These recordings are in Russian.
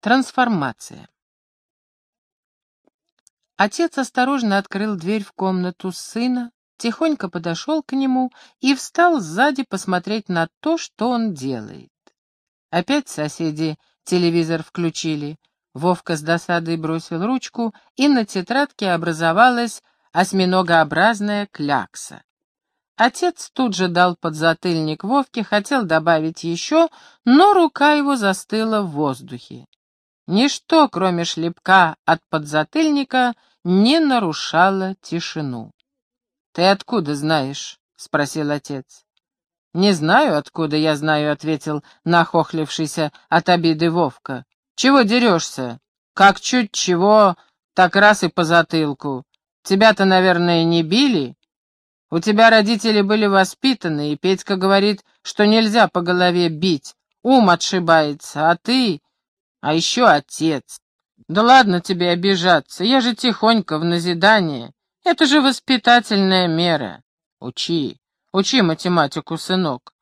Трансформация. Отец осторожно открыл дверь в комнату сына, тихонько подошел к нему и встал сзади посмотреть на то, что он делает. Опять соседи телевизор включили. Вовка с досадой бросил ручку, и на тетрадке образовалась осьминогообразная клякса. Отец тут же дал подзатыльник Вовке, хотел добавить еще, но рука его застыла в воздухе. Ничто, кроме шлепка от подзатыльника, не нарушало тишину. «Ты откуда знаешь?» — спросил отец. «Не знаю, откуда я знаю», — ответил нахохлившийся от обиды Вовка. «Чего дерешься? Как чуть чего, так раз и по затылку. Тебя-то, наверное, не били? У тебя родители были воспитаны, и Петька говорит, что нельзя по голове бить, ум отшибается, а ты... А еще отец. Да ладно тебе обижаться, я же тихонько в назидание. Это же воспитательная мера. Учи, учи математику, сынок.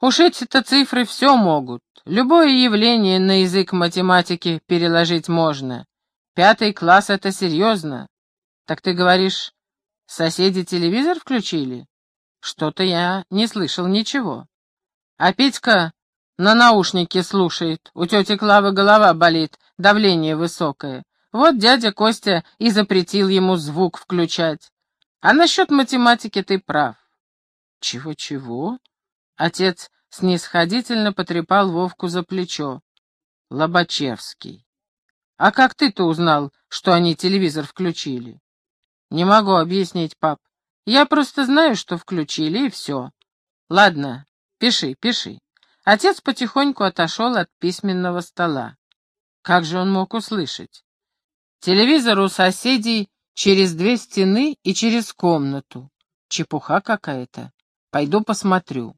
Уж эти-то цифры все могут. Любое явление на язык математики переложить можно. Пятый класс — это серьезно. Так ты говоришь, соседи телевизор включили? Что-то я не слышал ничего. А Петька на наушнике слушает. У тети Клавы голова болит, давление высокое. Вот дядя Костя и запретил ему звук включать. А насчет математики ты прав. Чего-чего? Отец снисходительно потрепал Вовку за плечо. Лобачевский. А как ты-то узнал, что они телевизор включили? Не могу объяснить, пап. Я просто знаю, что включили, и все. Ладно, пиши, пиши. Отец потихоньку отошел от письменного стола. Как же он мог услышать? Телевизор у соседей через две стены и через комнату. Чепуха какая-то. Пойду посмотрю.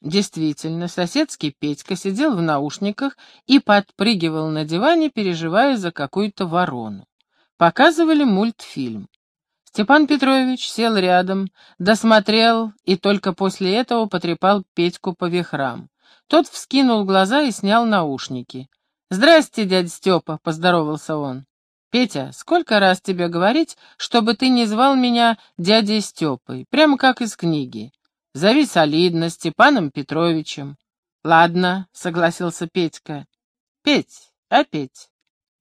Действительно, соседский Петька сидел в наушниках и подпрыгивал на диване, переживая за какую-то ворону. Показывали мультфильм. Степан Петрович сел рядом, досмотрел и только после этого потрепал Петьку по вихрам. Тот вскинул глаза и снял наушники. «Здрасте, дядя Степа», — поздоровался он. «Петя, сколько раз тебе говорить, чтобы ты не звал меня дядей Степой, прямо как из книги? Зови солидно, Степаном Петровичем». «Ладно», — согласился Петька. «Петь, а Петь,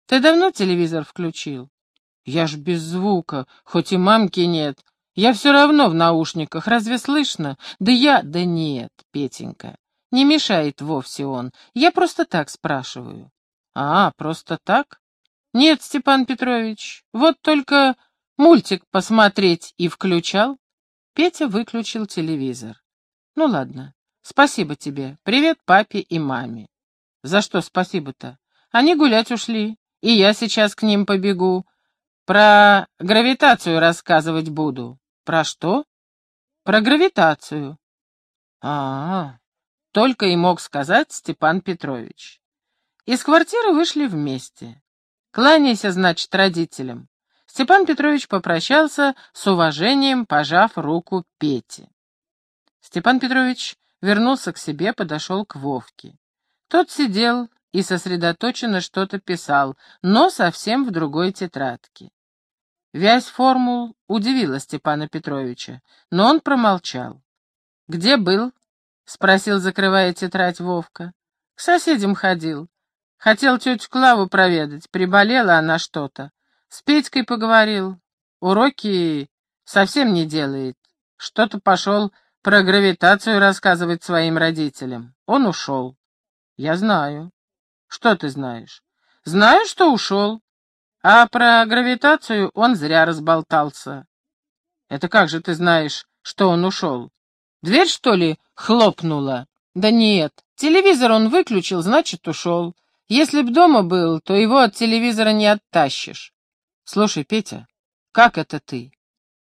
ты давно телевизор включил?» Я ж без звука, хоть и мамки нет. Я все равно в наушниках, разве слышно? Да я... Да нет, Петенька, не мешает вовсе он. Я просто так спрашиваю. А, просто так? Нет, Степан Петрович, вот только мультик посмотреть и включал. Петя выключил телевизор. Ну ладно, спасибо тебе. Привет папе и маме. За что спасибо-то? Они гулять ушли, и я сейчас к ним побегу. Про гравитацию рассказывать буду. Про что? Про гравитацию. А, -а, -а только и мог сказать Степан Петрович. Из квартиры вышли вместе. Кланяйся, значит, родителям. Степан Петрович попрощался с уважением, пожав руку Пете. Степан Петрович вернулся к себе, подошел к Вовке. Тот сидел и сосредоточенно что-то писал, но совсем в другой тетрадке. Вязь формул удивила Степана Петровича, но он промолчал. «Где был?» — спросил, закрывая тетрадь Вовка. «К соседям ходил. Хотел тетю Клаву проведать, приболела она что-то. С Петькой поговорил. Уроки совсем не делает. Что-то пошел про гравитацию рассказывать своим родителям. Он ушел. Я знаю. Что ты знаешь? Знаю, что ушел. А про гравитацию он зря разболтался. Это как же ты знаешь, что он ушел? Дверь, что ли, хлопнула? Да нет, телевизор он выключил, значит, ушел. Если б дома был, то его от телевизора не оттащишь. Слушай, Петя, как это ты?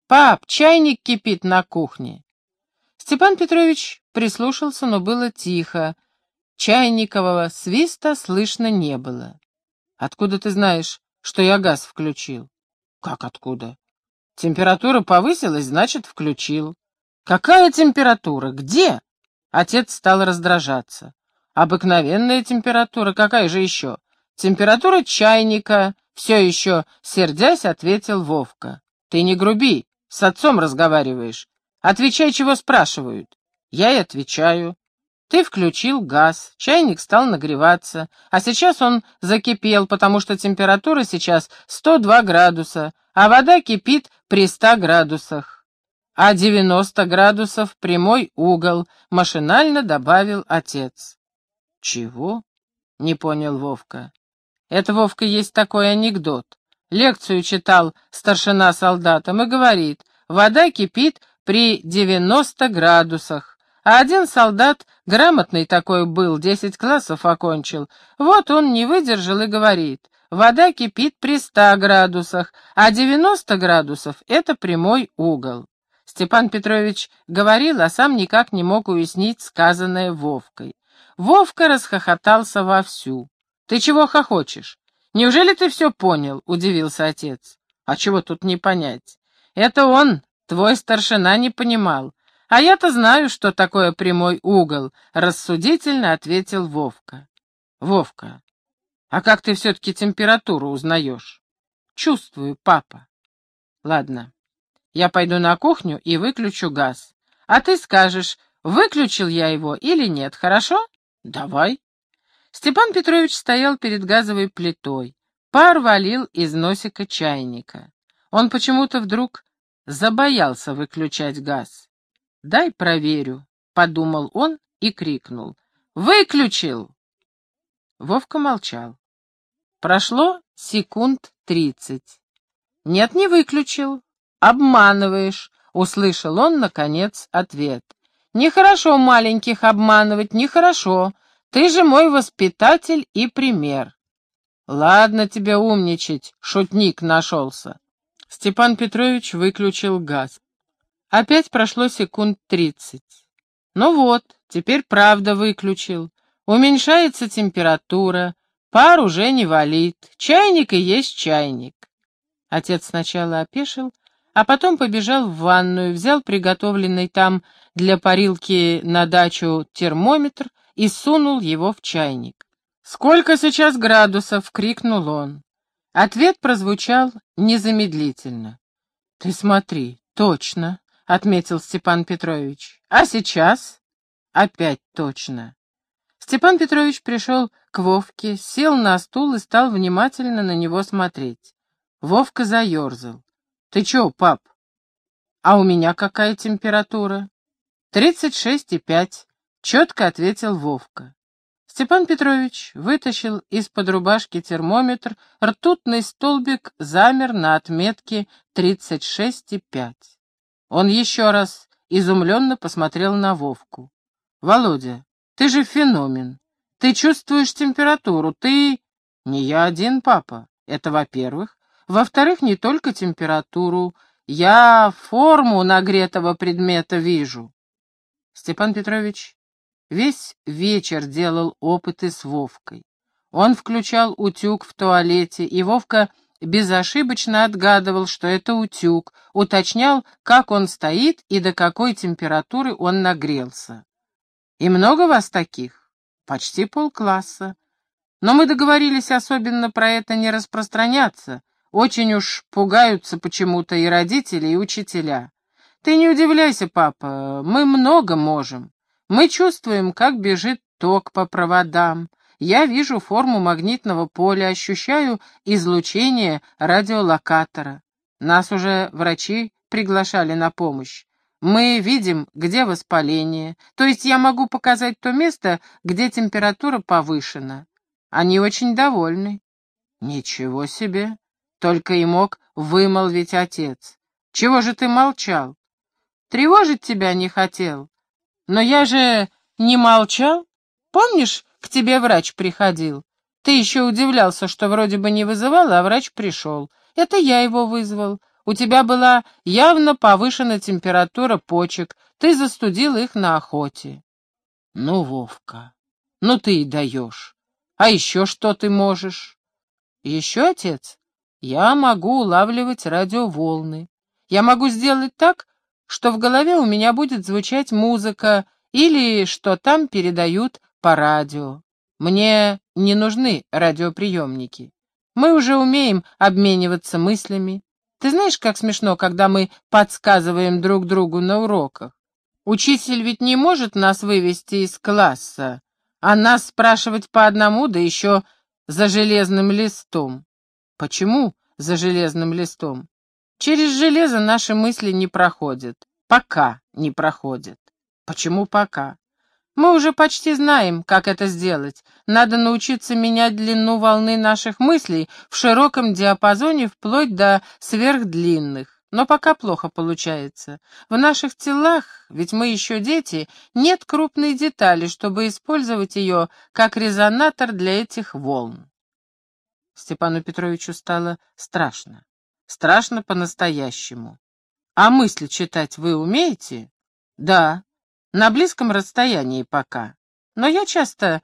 Пап, чайник кипит на кухне. Степан Петрович прислушался, но было тихо. Чайникового свиста слышно не было. Откуда ты знаешь, что я газ включил. Как откуда? Температура повысилась, значит, включил. Какая температура? Где? Отец стал раздражаться. Обыкновенная температура, какая же еще? Температура чайника, все еще, сердясь, ответил Вовка. Ты не груби, с отцом разговариваешь. Отвечай, чего спрашивают. Я и отвечаю. Ты включил газ, чайник стал нагреваться, а сейчас он закипел, потому что температура сейчас 102 градуса, а вода кипит при 100 градусах. А 90 градусов прямой угол, машинально добавил отец. Чего? Не понял Вовка. Это, Вовка, есть такой анекдот. Лекцию читал старшина солдатам и говорит, вода кипит при 90 градусах. А один солдат, грамотный такой был, десять классов окончил, вот он не выдержал и говорит, вода кипит при 100 градусах, а 90 градусов — это прямой угол. Степан Петрович говорил, а сам никак не мог уяснить сказанное Вовкой. Вовка расхохотался вовсю. «Ты чего хохочешь? Неужели ты все понял?» — удивился отец. «А чего тут не понять? Это он, твой старшина, не понимал. А я-то знаю, что такое прямой угол», — рассудительно ответил Вовка. «Вовка, а как ты все-таки температуру узнаешь?» «Чувствую, папа». «Ладно, я пойду на кухню и выключу газ. А ты скажешь, выключил я его или нет, хорошо?» «Давай». Степан Петрович стоял перед газовой плитой. Пар валил из носика чайника. Он почему-то вдруг забоялся выключать газ. «Дай проверю», — подумал он и крикнул. «Выключил!» Вовка молчал. Прошло секунд тридцать. «Нет, не выключил. Обманываешь», — услышал он, наконец, ответ. «Нехорошо маленьких обманывать, нехорошо. Ты же мой воспитатель и пример. Ладно тебе умничать, шутник нашелся. Степан Петрович выключил газ. Опять прошло секунд тридцать. Ну вот, теперь правда выключил. Уменьшается температура, пар уже не валит, чайник и есть чайник. Отец сначала опешил, а потом побежал в ванную, взял приготовленный там для парилки на дачу термометр и сунул его в чайник. «Сколько сейчас градусов?» — крикнул он. Ответ прозвучал незамедлительно. «Ты смотри, точно», — отметил Степан Петрович. «А сейчас?» «Опять точно». Степан Петрович пришел к Вовке, сел на стул и стал внимательно на него смотреть. Вовка заерзал. «Ты чё, пап?» «А у меня какая температура?» «Тридцать шесть и пять», Четко ответил Вовка. Степан Петрович вытащил из-под рубашки термометр, ртутный столбик замер на отметке 36,5. Он еще раз изумленно посмотрел на Вовку. «Володя, ты же феномен. Ты чувствуешь температуру, ты...» «Не я один, папа. Это во-первых. Во-вторых, не только температуру. Я форму нагретого предмета вижу». Степан Петрович Весь вечер делал опыты с Вовкой. Он включал утюг в туалете, и Вовка безошибочно отгадывал, что это утюг, уточнял, как он стоит и до какой температуры он нагрелся. «И много вас таких?» «Почти полкласса. Но мы договорились особенно про это не распространяться. Очень уж пугаются почему-то и родители, и учителя. Ты не удивляйся, папа, мы много можем. Мы чувствуем, как бежит ток по проводам. Я вижу форму магнитного поля, ощущаю излучение радиолокатора. Нас уже врачи приглашали на помощь. Мы видим, где воспаление, то есть я могу показать то место, где температура повышена. Они очень довольны. Ничего себе! Только и мог вымолвить отец. Чего же ты молчал? Тревожить тебя не хотел. Но я же не молчал. Помнишь, к тебе врач приходил? Ты еще удивлялся, что вроде бы не вызывал, а врач пришел. Это я его вызвал. У тебя была явно повышена температура почек. Ты застудил их на охоте. Ну, Вовка, ну ты и даешь. А еще что ты можешь? Еще, отец, я могу улавливать радиоволны. Я могу сделать так, что в голове у меня будет звучать музыка или что там передают по радио. Мне не нужны радиоприемники. Мы уже умеем обмениваться мыслями. Ты знаешь, как смешно, когда мы подсказываем друг другу на уроках? Учитель ведь не может нас вывести из класса, а нас спрашивать по одному, да еще за железным листом. Почему за железным листом? Через железо наши мысли не проходят. Пока не проходят. Почему пока? Мы уже почти знаем, как это сделать. Надо научиться менять длину волны наших мыслей в широком диапазоне вплоть до сверхдлинных. Но пока плохо получается. В наших телах, ведь мы еще дети, нет крупной детали, чтобы использовать ее как резонатор для этих волн. Степану Петровичу стало страшно. Страшно по-настоящему. А мысли читать вы умеете? Да, на близком расстоянии пока. Но я часто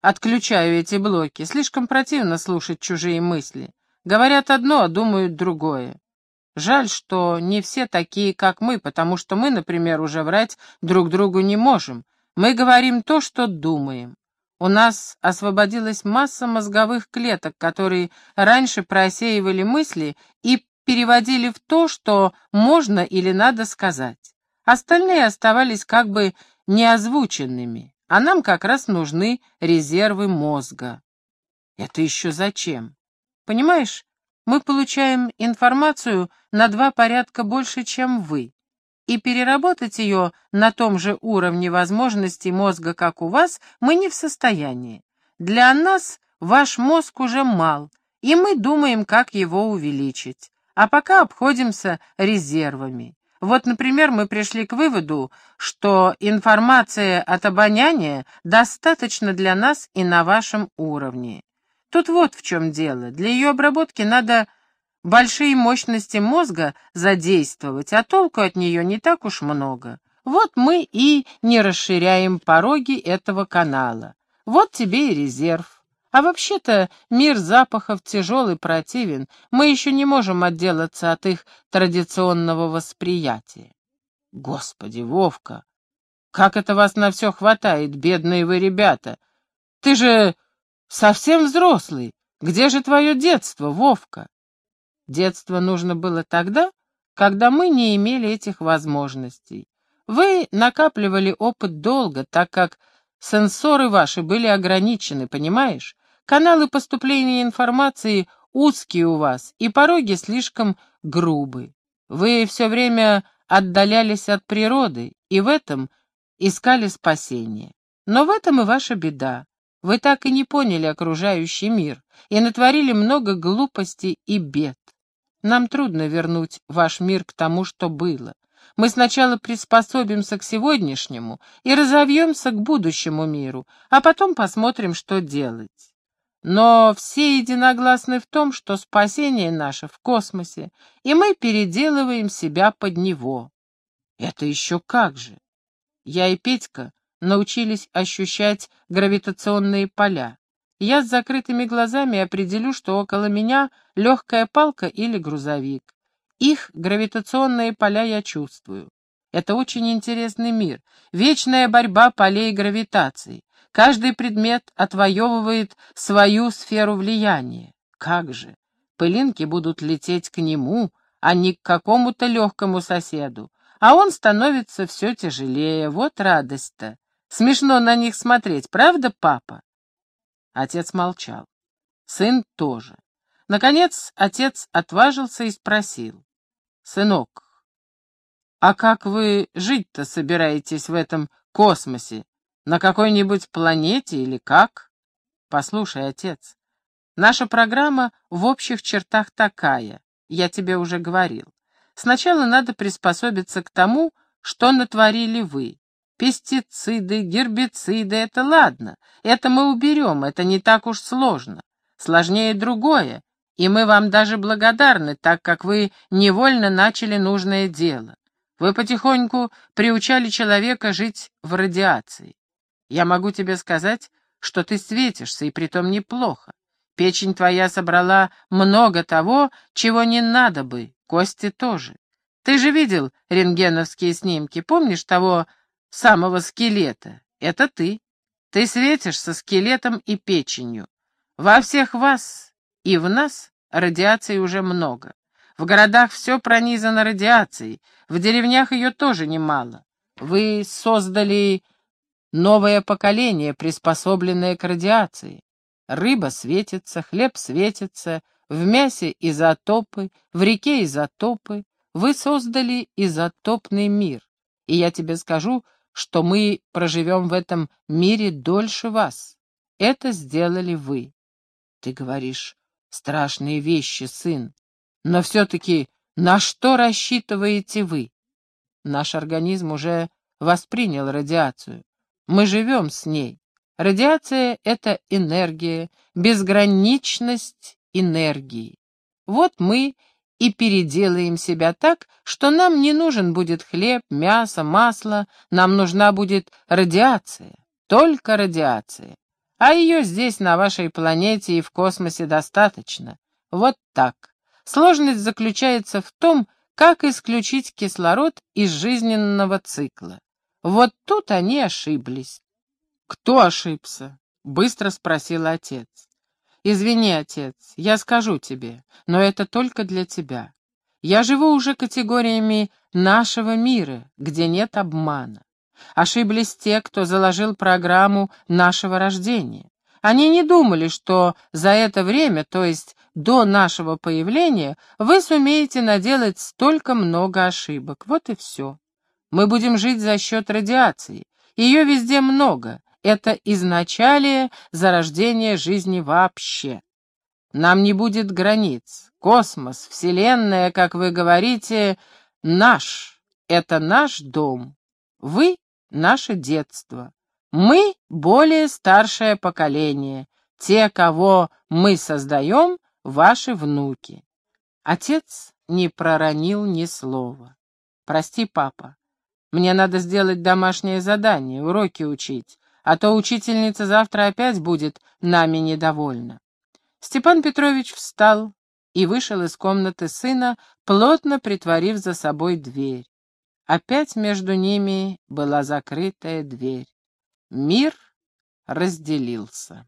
отключаю эти блоки. Слишком противно слушать чужие мысли. Говорят одно, а думают другое. Жаль, что не все такие, как мы, потому что мы, например, уже врать друг другу не можем. Мы говорим то, что думаем. У нас освободилась масса мозговых клеток, которые раньше просеивали мысли и переводили в то, что можно или надо сказать. Остальные оставались как бы неозвученными, а нам как раз нужны резервы мозга. Это еще зачем? Понимаешь, мы получаем информацию на два порядка больше, чем вы, и переработать ее на том же уровне возможностей мозга, как у вас, мы не в состоянии. Для нас ваш мозг уже мал, и мы думаем, как его увеличить, а пока обходимся резервами. Вот, например, мы пришли к выводу, что информация от обоняния достаточно для нас и на вашем уровне. Тут вот в чем дело. Для ее обработки надо большие мощности мозга задействовать, а толку от нее не так уж много. Вот мы и не расширяем пороги этого канала. Вот тебе и резерв. А вообще-то мир запахов тяжелый противен, мы еще не можем отделаться от их традиционного восприятия. Господи, Вовка, как это вас на все хватает, бедные вы ребята? Ты же совсем взрослый. Где же твое детство, Вовка? Детство нужно было тогда, когда мы не имели этих возможностей. Вы накапливали опыт долго, так как сенсоры ваши были ограничены, понимаешь? Каналы поступления информации узкие у вас, и пороги слишком грубы. Вы все время отдалялись от природы, и в этом искали спасение. Но в этом и ваша беда. Вы так и не поняли окружающий мир и натворили много глупостей и бед. Нам трудно вернуть ваш мир к тому, что было. Мы сначала приспособимся к сегодняшнему и разовьемся к будущему миру, а потом посмотрим, что делать. Но все единогласны в том, что спасение наше в космосе, и мы переделываем себя под него. Это еще как же! Я и Петька научились ощущать гравитационные поля. Я с закрытыми глазами определю, что около меня легкая палка или грузовик. Их гравитационные поля я чувствую. Это очень интересный мир, вечная борьба полей гравитации. Каждый предмет отвоевывает свою сферу влияния. Как же? Пылинки будут лететь к нему, а не к какому-то легкому соседу. А он становится все тяжелее. Вот радость-то. Смешно на них смотреть, правда, папа? Отец молчал. Сын тоже. Наконец отец отважился и спросил. «Сынок, а как вы жить-то собираетесь в этом космосе? На какой-нибудь планете или как? Послушай, отец, наша программа в общих чертах такая, я тебе уже говорил. Сначала надо приспособиться к тому, что натворили вы. Пестициды, гербициды — это ладно, это мы уберем, это не так уж сложно. Сложнее другое, и мы вам даже благодарны, так как вы невольно начали нужное дело. Вы потихоньку приучали человека жить в радиации. Я могу тебе сказать, что ты светишься, и притом неплохо. Печень твоя собрала много того, чего не надо бы, кости тоже. Ты же видел рентгеновские снимки, помнишь того самого скелета? Это ты. Ты светишься скелетом и печенью. Во всех вас и в нас радиации уже много. В городах все пронизано радиацией, в деревнях ее тоже немало. Вы создали новое поколение, приспособленное к радиации. Рыба светится, хлеб светится, в мясе изотопы, в реке изотопы. Вы создали изотопный мир. И я тебе скажу, что мы проживем в этом мире дольше вас. Это сделали вы. Ты говоришь страшные вещи, сын. Но все-таки на что рассчитываете вы? Наш организм уже воспринял радиацию. Мы живем с ней. Радиация — это энергия, безграничность энергии. Вот мы и переделаем себя так, что нам не нужен будет хлеб, мясо, масло, нам нужна будет радиация, только радиация. А ее здесь, на вашей планете и в космосе достаточно. Вот так. Сложность заключается в том, как исключить кислород из жизненного цикла. Вот тут они ошиблись. «Кто ошибся?» — быстро спросил отец. «Извини, отец, я скажу тебе, но это только для тебя. Я живу уже категориями нашего мира, где нет обмана. Ошиблись те, кто заложил программу нашего рождения. Они не думали, что за это время, то есть до нашего появления, вы сумеете наделать столько много ошибок. Вот и все. Мы будем жить за счет радиации. Ее везде много, это изначалие зарождения жизни вообще. Нам не будет границ. Космос, Вселенная, как вы говорите, наш. Это наш дом. Вы — наше детство. Мы — более старшее поколение. Те, кого мы создаем, — ваши внуки. Отец не проронил ни слова. «Прости, папа. Мне надо сделать домашнее задание, уроки учить а то учительница завтра опять будет нами недовольна. Степан Петрович встал и вышел из комнаты сына, плотно притворив за собой дверь. Опять между ними была закрытая дверь. Мир разделился.